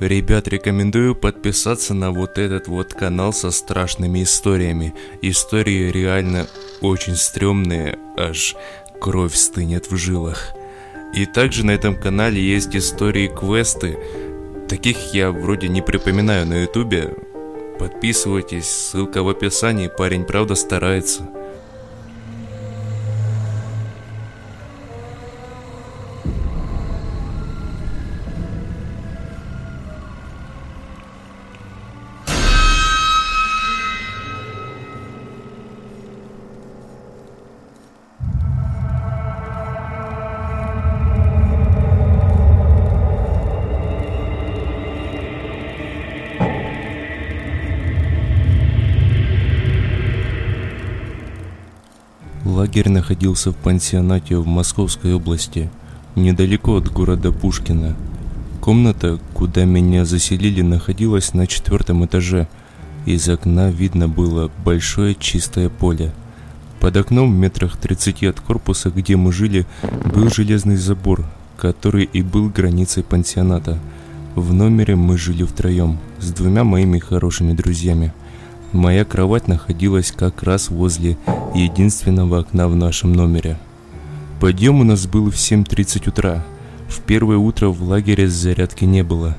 Ребят, рекомендую подписаться на вот этот вот канал со страшными историями. Истории реально очень стрёмные, аж кровь стынет в жилах. И также на этом канале есть истории квесты. Таких я вроде не припоминаю на ютубе. Подписывайтесь, ссылка в описании, парень правда старается. Лагерь находился в пансионате в Московской области, недалеко от города Пушкина. Комната, куда меня заселили, находилась на четвертом этаже. Из окна видно было большое чистое поле. Под окном в метрах 30 от корпуса, где мы жили, был железный забор, который и был границей пансионата. В номере мы жили втроем, с двумя моими хорошими друзьями – Моя кровать находилась как раз возле единственного окна в нашем номере. Подъем у нас был в 7.30 утра. В первое утро в лагере зарядки не было.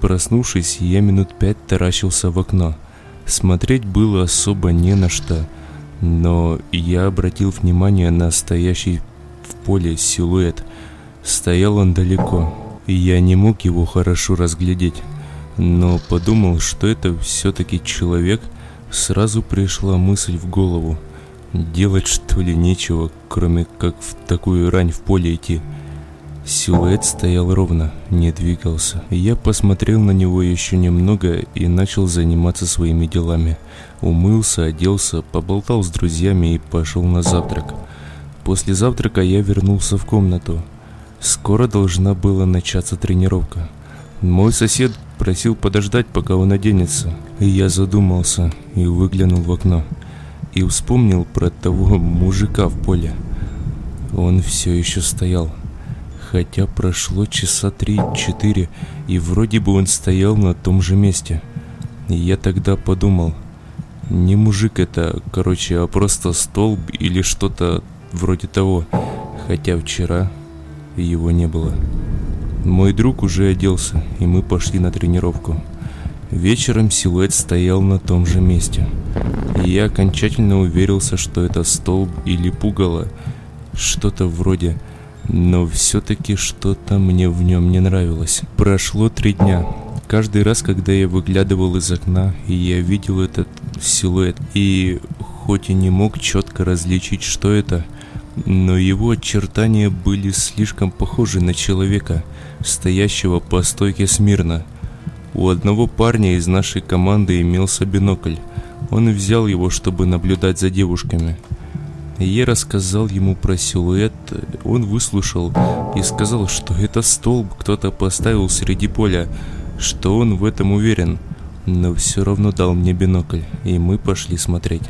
Проснувшись, я минут пять таращился в окно. Смотреть было особо не на что, но я обратил внимание на стоящий в поле силуэт. Стоял он далеко, и я не мог его хорошо разглядеть но подумал, что это все-таки человек, сразу пришла мысль в голову. Делать что ли нечего, кроме как в такую рань в поле идти. Силуэт стоял ровно, не двигался. Я посмотрел на него еще немного и начал заниматься своими делами. Умылся, оделся, поболтал с друзьями и пошел на завтрак. После завтрака я вернулся в комнату. Скоро должна была начаться тренировка. Мой сосед просил подождать, пока он оденется. И я задумался и выглянул в окно. И вспомнил про того мужика в поле. Он все еще стоял. Хотя прошло часа три-четыре, и вроде бы он стоял на том же месте. И я тогда подумал, не мужик это, короче, а просто столб или что-то вроде того. Хотя вчера его не было. Мой друг уже оделся, и мы пошли на тренировку. Вечером силуэт стоял на том же месте. И я окончательно уверился, что это столб или пугало, что-то вроде, но все-таки что-то мне в нем не нравилось. Прошло три дня. Каждый раз, когда я выглядывал из окна, и я видел этот силуэт, и хоть и не мог четко различить, что это, но его очертания были слишком похожи на человека – стоящего по стойке смирно. У одного парня из нашей команды имелся бинокль. Он взял его, чтобы наблюдать за девушками. Я рассказал ему про силуэт, он выслушал и сказал, что это столб кто-то поставил среди поля, что он в этом уверен, но все равно дал мне бинокль, и мы пошли смотреть.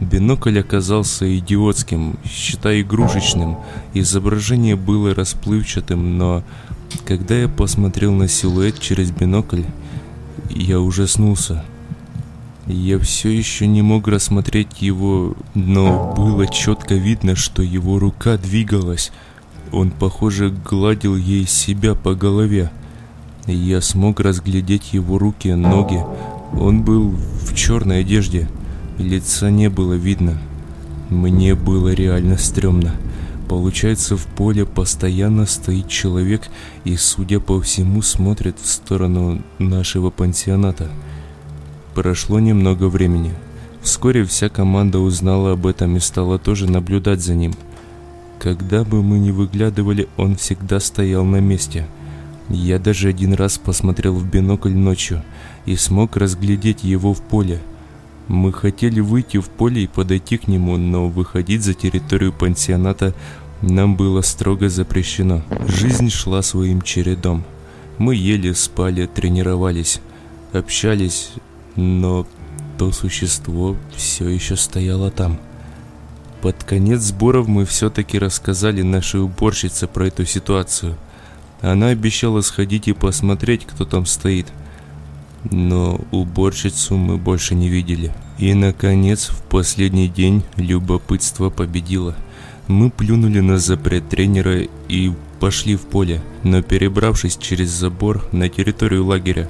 Бинокль оказался идиотским, считай игрушечным, изображение было расплывчатым, но когда я посмотрел на силуэт через бинокль, я ужаснулся. Я все еще не мог рассмотреть его, но было четко видно, что его рука двигалась. Он, похоже, гладил ей себя по голове. Я смог разглядеть его руки, ноги. Он был в черной одежде. Лица не было видно. Мне было реально стрёмно. Получается, в поле постоянно стоит человек и, судя по всему, смотрит в сторону нашего пансионата. Прошло немного времени. Вскоре вся команда узнала об этом и стала тоже наблюдать за ним. Когда бы мы ни выглядывали, он всегда стоял на месте. Я даже один раз посмотрел в бинокль ночью и смог разглядеть его в поле. Мы хотели выйти в поле и подойти к нему, но выходить за территорию пансионата нам было строго запрещено. Жизнь шла своим чередом. Мы ели, спали, тренировались, общались, но то существо все еще стояло там. Под конец сборов мы все-таки рассказали нашей уборщице про эту ситуацию. Она обещала сходить и посмотреть, кто там стоит. Но уборщицу мы больше не видели. И, наконец, в последний день любопытство победило. Мы плюнули на запрет тренера и пошли в поле, но перебравшись через забор на территорию лагеря,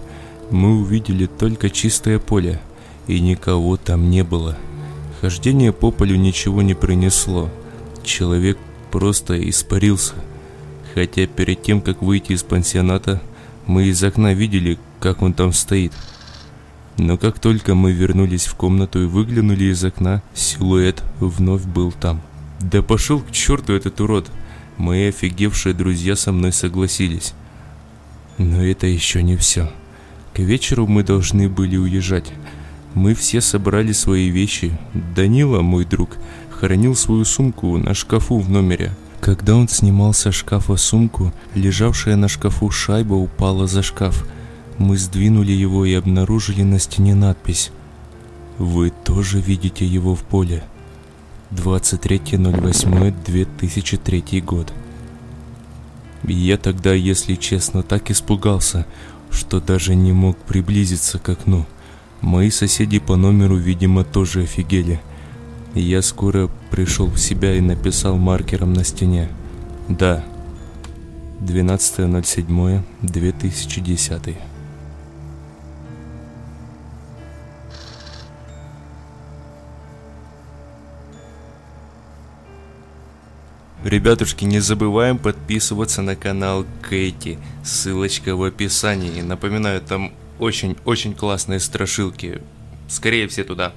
мы увидели только чистое поле, и никого там не было. Хождение по полю ничего не принесло. Человек просто испарился. Хотя перед тем, как выйти из пансионата, мы из окна видели, как он там стоит. Но как только мы вернулись в комнату и выглянули из окна, силуэт вновь был там. Да пошел к черту этот урод! Мои офигевшие друзья со мной согласились. Но это еще не все. К вечеру мы должны были уезжать. Мы все собрали свои вещи. Данила, мой друг, хранил свою сумку на шкафу в номере. Когда он снимал со шкафа сумку, лежавшая на шкафу шайба упала за шкаф. Мы сдвинули его и обнаружили на стене надпись «Вы тоже видите его в поле». 23.08.2003 год. Я тогда, если честно, так испугался, что даже не мог приблизиться к окну. Мои соседи по номеру, видимо, тоже офигели. Я скоро пришел в себя и написал маркером на стене. Да, 12.07.2010. Ребятушки, не забываем подписываться на канал Кэти. Ссылочка в описании. Напоминаю, там очень-очень классные страшилки. Скорее все туда.